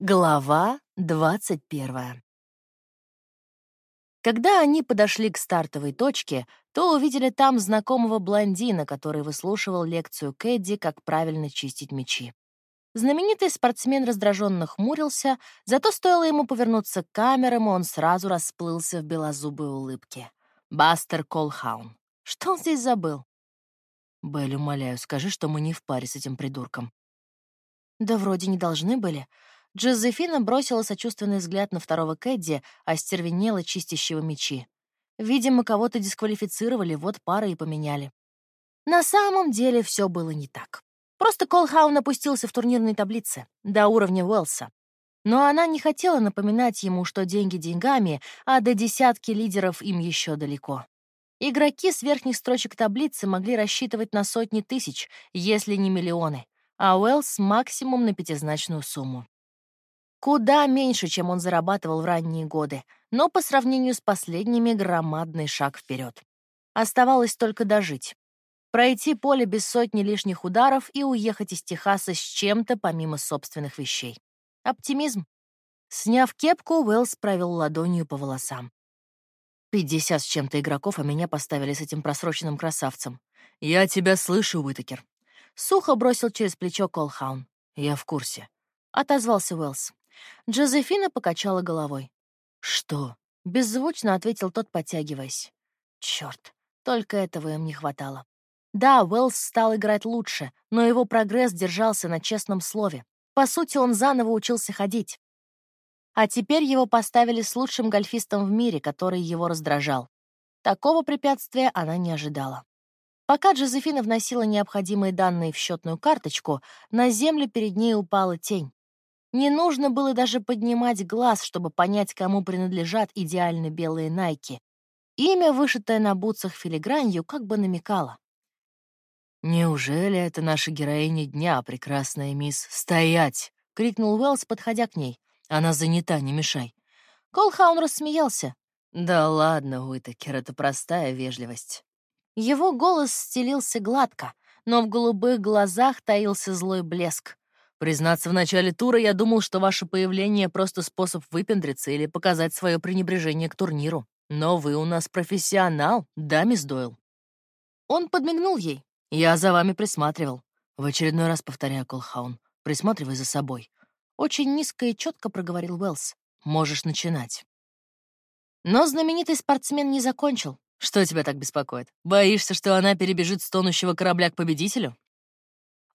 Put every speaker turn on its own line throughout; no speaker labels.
Глава 21. Когда они подошли к стартовой точке, то увидели там знакомого блондина, который выслушивал лекцию Кэдди, как правильно чистить мечи. Знаменитый спортсмен раздраженно хмурился, зато стоило ему повернуться к камерам, и он сразу расплылся в белозубой улыбке. Бастер Колхаун. Что он здесь забыл? Белль, умоляю, скажи, что мы не в паре с этим придурком. Да вроде не должны были. Джозефина бросила сочувственный взгляд на второго Кэдди, остервенела чистящего мечи. Видимо, кого-то дисквалифицировали, вот пара и поменяли. На самом деле все было не так. Просто Колхаун опустился в турнирной таблице, до уровня Уэлса. Но она не хотела напоминать ему, что деньги деньгами, а до десятки лидеров им еще далеко. Игроки с верхних строчек таблицы могли рассчитывать на сотни тысяч, если не миллионы, а Уэллс — максимум на пятизначную сумму. Куда меньше, чем он зарабатывал в ранние годы, но по сравнению с последними громадный шаг вперед. Оставалось только дожить. Пройти поле без сотни лишних ударов и уехать из Техаса с чем-то помимо собственных вещей. Оптимизм. Сняв кепку, Уэллс провел ладонью по волосам. Пятьдесят с чем-то игроков, а меня поставили с этим просроченным красавцем. «Я тебя слышу, Уитакер». Сухо бросил через плечо Колхаун. «Я в курсе», — отозвался Уэллс. Джозефина покачала головой. «Что?» — беззвучно ответил тот, подтягиваясь. Черт, только этого им не хватало. Да, Уэллс стал играть лучше, но его прогресс держался на честном слове. По сути, он заново учился ходить. А теперь его поставили с лучшим гольфистом в мире, который его раздражал. Такого препятствия она не ожидала. Пока Джозефина вносила необходимые данные в счетную карточку, на землю перед ней упала тень. Не нужно было даже поднимать глаз, чтобы понять, кому принадлежат идеально белые найки. Имя, вышитое на бутсах филигранью, как бы намекало. «Неужели это наша героиня дня, прекрасная мисс? Стоять!» — крикнул Уэллс, подходя к ней. «Она занята, не мешай». Колхаун рассмеялся. «Да ладно, Уитакер, это простая вежливость». Его голос стелился гладко, но в голубых глазах таился злой блеск. Признаться, в начале тура я думал, что ваше появление — просто способ выпендриться или показать свое пренебрежение к турниру. Но вы у нас профессионал, да, мисс Дойл?» Он подмигнул ей. «Я за вами присматривал. В очередной раз повторяю, Колхаун, присматривай за собой». Очень низко и четко проговорил Уэллс. «Можешь начинать». Но знаменитый спортсмен не закончил. «Что тебя так беспокоит? Боишься, что она перебежит с тонущего корабля к победителю?»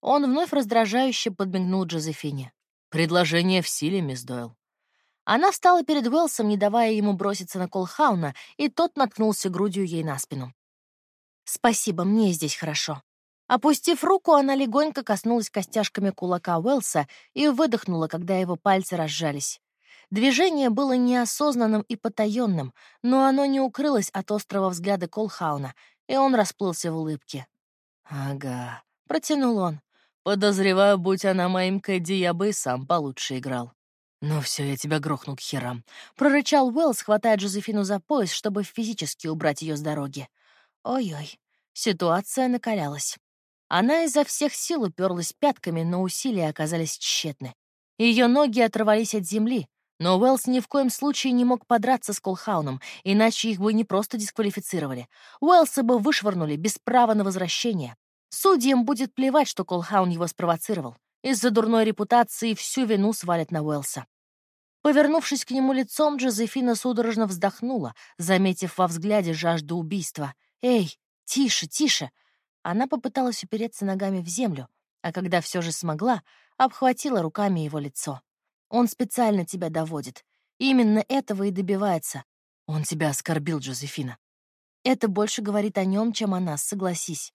Он вновь раздражающе подмигнул Джозефине. «Предложение в силе, мисс Дойл». Она встала перед Уэлсом, не давая ему броситься на Колхауна, и тот наткнулся грудью ей на спину. «Спасибо, мне здесь хорошо». Опустив руку, она легонько коснулась костяшками кулака Уэлса и выдохнула, когда его пальцы разжались. Движение было неосознанным и потаенным, но оно не укрылось от острого взгляда Колхауна, и он расплылся в улыбке. «Ага», — протянул он. Подозреваю, будь она моим Кэдди, я бы и сам получше играл. «Ну все, я тебя грохну к херам», — прорычал Уэллс, хватая Джозефину за пояс, чтобы физически убрать ее с дороги. Ой-ой, ситуация накалялась. Она изо всех сил уперлась пятками, но усилия оказались тщетны. Ее ноги оторвались от земли, но Уэллс ни в коем случае не мог подраться с Колхауном, иначе их бы не просто дисквалифицировали. Уэллса бы вышвырнули без права на возвращение. Судьям будет плевать, что Колхаун его спровоцировал. Из-за дурной репутации всю вину свалят на Уэлса. Повернувшись к нему лицом, Джозефина судорожно вздохнула, заметив во взгляде жажду убийства. «Эй, тише, тише!» Она попыталась упереться ногами в землю, а когда все же смогла, обхватила руками его лицо. «Он специально тебя доводит. Именно этого и добивается. Он тебя оскорбил, Джозефина. Это больше говорит о нем, чем о нас, согласись.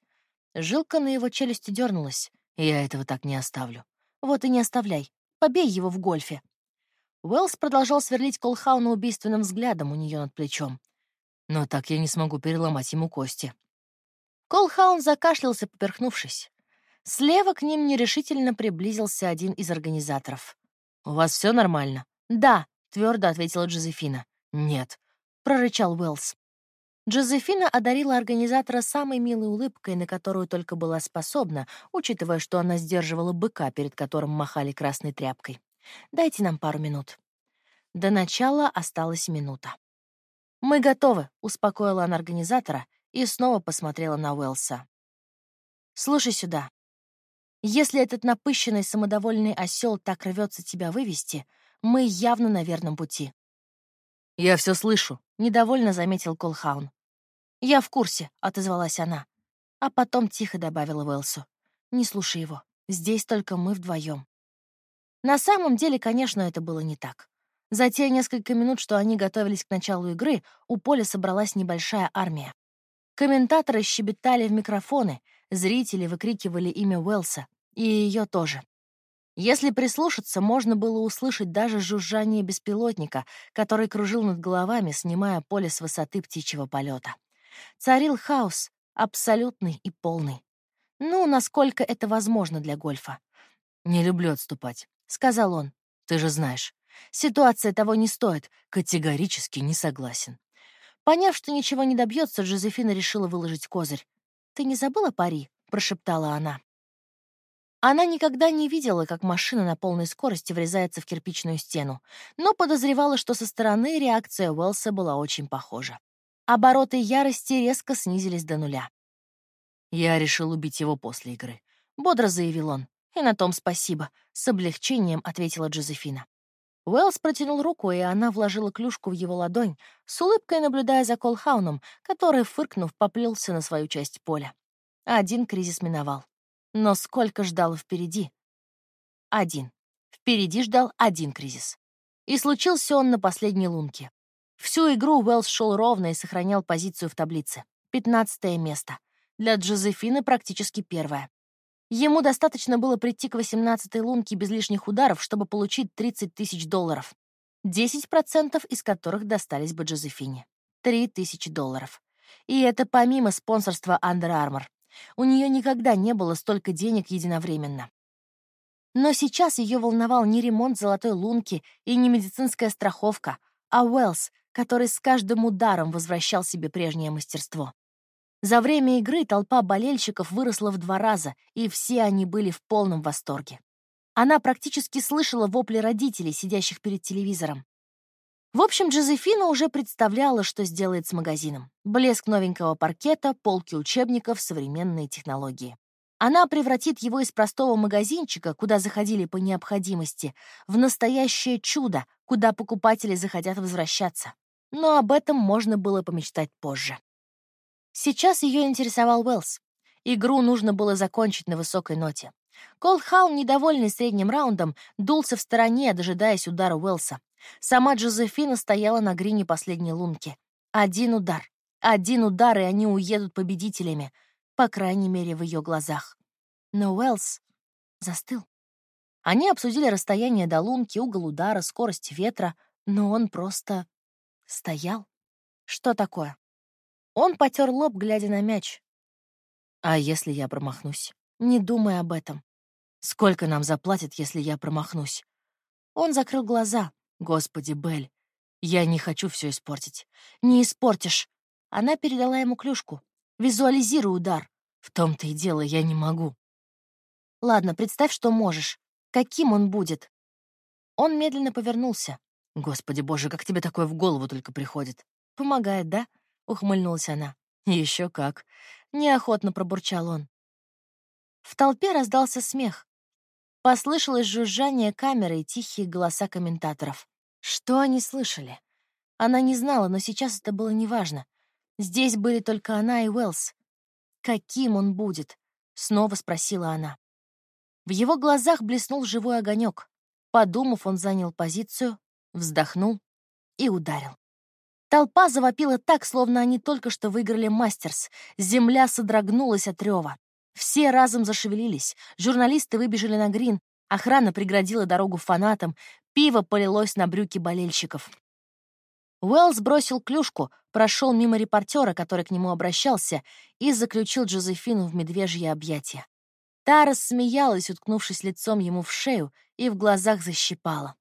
Жилка на его челюсти дернулась. Я этого так не оставлю. Вот и не оставляй. Побей его в гольфе. Уэллс продолжал сверлить Колхауна убийственным взглядом у нее над плечом. Но так я не смогу переломать ему кости. Колхаун закашлялся, поперхнувшись. Слева к ним нерешительно приблизился один из организаторов. «У вас все нормально?» «Да», — твердо ответила Джозефина. «Нет», — прорычал Уэллс. Джозефина одарила организатора самой милой улыбкой, на которую только была способна, учитывая, что она сдерживала быка, перед которым махали красной тряпкой. Дайте нам пару минут». До начала осталась минута. «Мы готовы», — успокоила она организатора и снова посмотрела на Уэлса. «Слушай сюда. Если этот напыщенный самодовольный осел так рвется тебя вывести, мы явно на верном пути». «Я все слышу», — недовольно заметил Колхаун. «Я в курсе», — отозвалась она. А потом тихо добавила Уэлсу. «Не слушай его. Здесь только мы вдвоем. На самом деле, конечно, это было не так. За те несколько минут, что они готовились к началу игры, у поля собралась небольшая армия. Комментаторы щебетали в микрофоны, зрители выкрикивали имя Уэлса, и ее тоже. Если прислушаться, можно было услышать даже жужжание беспилотника, который кружил над головами, снимая поле с высоты птичьего полета. Царил хаос, абсолютный и полный. Ну, насколько это возможно для гольфа.
«Не люблю отступать», — сказал он. «Ты же знаешь,
ситуация того не стоит.
Категорически не согласен».
Поняв, что ничего не добьется, Джозефина решила выложить козырь. «Ты не забыла пари?» — прошептала она. Она никогда не видела, как машина на полной скорости врезается в кирпичную стену, но подозревала, что со стороны реакция Уэлса была очень похожа. Обороты ярости резко снизились до нуля.
«Я решил убить его после игры», —
бодро заявил он. «И на том спасибо», — с облегчением ответила Джозефина. Уэллс протянул руку, и она вложила клюшку в его ладонь, с улыбкой наблюдая за Колхауном, который, фыркнув, поплелся на свою часть поля. Один кризис миновал. Но сколько ждало впереди? Один. Впереди ждал один кризис. И случился он на последней лунке. Всю игру Уэллс шел ровно и сохранял позицию в таблице. Пятнадцатое место. Для Джозефины практически первое. Ему достаточно было прийти к 18-й лунке без лишних ударов, чтобы получить 30 тысяч долларов. 10% из которых достались бы Джозефине. 3 тысячи долларов. И это помимо спонсорства Under Armour. У нее никогда не было столько денег единовременно. Но сейчас ее волновал не ремонт золотой лунки и не медицинская страховка, а Уэллс, который с каждым ударом возвращал себе прежнее мастерство. За время игры толпа болельщиков выросла в два раза, и все они были в полном восторге. Она практически слышала вопли родителей, сидящих перед телевизором. В общем, Джозефина уже представляла, что сделает с магазином. Блеск новенького паркета, полки учебников, современные технологии. Она превратит его из простого магазинчика, куда заходили по необходимости, в настоящее чудо, куда покупатели захотят возвращаться. Но об этом можно было помечтать позже. Сейчас ее интересовал Уэллс. Игру нужно было закончить на высокой ноте. Колдхаун, недовольный средним раундом, дулся в стороне, дожидаясь удара Уэллса. Сама Джозефина стояла на грине последней лунки. Один удар. Один удар, и они уедут победителями. По крайней мере, в ее глазах. Но Уэллс застыл. Они обсудили расстояние до лунки, угол удара, скорость ветра, но он просто стоял. Что такое? Он потер лоб, глядя на мяч.
А если я промахнусь?
Не думай об этом.
Сколько нам заплатят, если я промахнусь?
Он закрыл глаза.
Господи, Белль, я не хочу все испортить.
Не испортишь. Она передала ему клюшку. Визуализируй удар.
В том-то и дело, я не могу.
Ладно, представь, что можешь. Каким он будет? Он медленно повернулся.
Господи боже, как тебе такое в голову только приходит?
Помогает, да? ухмыльнулась она.
Еще как.
Неохотно пробурчал он. В толпе раздался смех. Послышалось жужжание камеры и тихие голоса комментаторов. Что они слышали? Она не знала, но сейчас это было неважно. Здесь были только она и Уэллс. «Каким он будет?» — снова спросила она. В его глазах блеснул живой огонек. Подумав, он занял позицию, вздохнул и ударил. Толпа завопила так, словно они только что выиграли мастерс. Земля содрогнулась от рева. Все разом зашевелились. Журналисты выбежали на грин. Охрана преградила дорогу фанатам. Пиво полилось на брюки болельщиков. Уэллс бросил клюшку, прошел мимо репортера, который к нему обращался, и заключил Джозефину в медвежье объятия. Та рассмеялась, уткнувшись лицом ему в шею, и в глазах защипала.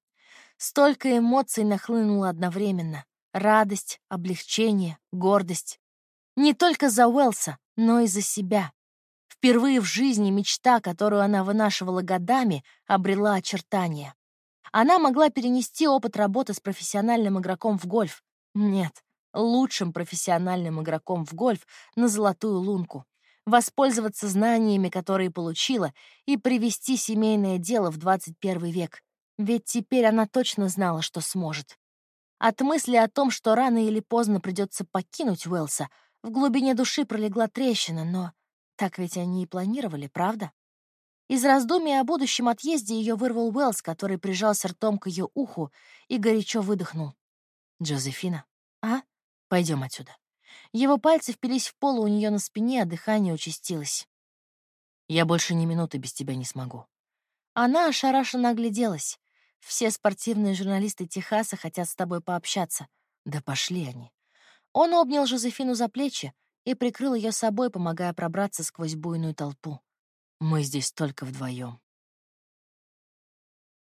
Столько эмоций нахлынуло одновременно. Радость, облегчение, гордость. Не только за Уэлса, но и за себя. Впервые в жизни мечта, которую она вынашивала годами, обрела очертания. Она могла перенести опыт работы с профессиональным игроком в гольф. Нет, лучшим профессиональным игроком в гольф на золотую лунку. Воспользоваться знаниями, которые получила, и привести семейное дело в 21 век. Ведь теперь она точно знала, что сможет. От мысли о том, что рано или поздно придется покинуть Уэлса, в глубине души пролегла трещина, но так ведь они и планировали, правда? Из раздумий о будущем отъезде ее вырвал Уэллс, который прижался ртом к ее уху и горячо выдохнул. «Джозефина, а? Пойдем отсюда». Его пальцы впились в пол у нее на спине, а дыхание участилось. «Я больше ни минуты без тебя не смогу». Она ошарашенно огляделась. Все спортивные журналисты Техаса хотят с тобой пообщаться. Да пошли они. Он обнял Жозефину за плечи и прикрыл ее собой, помогая пробраться сквозь буйную толпу. Мы здесь только вдвоем.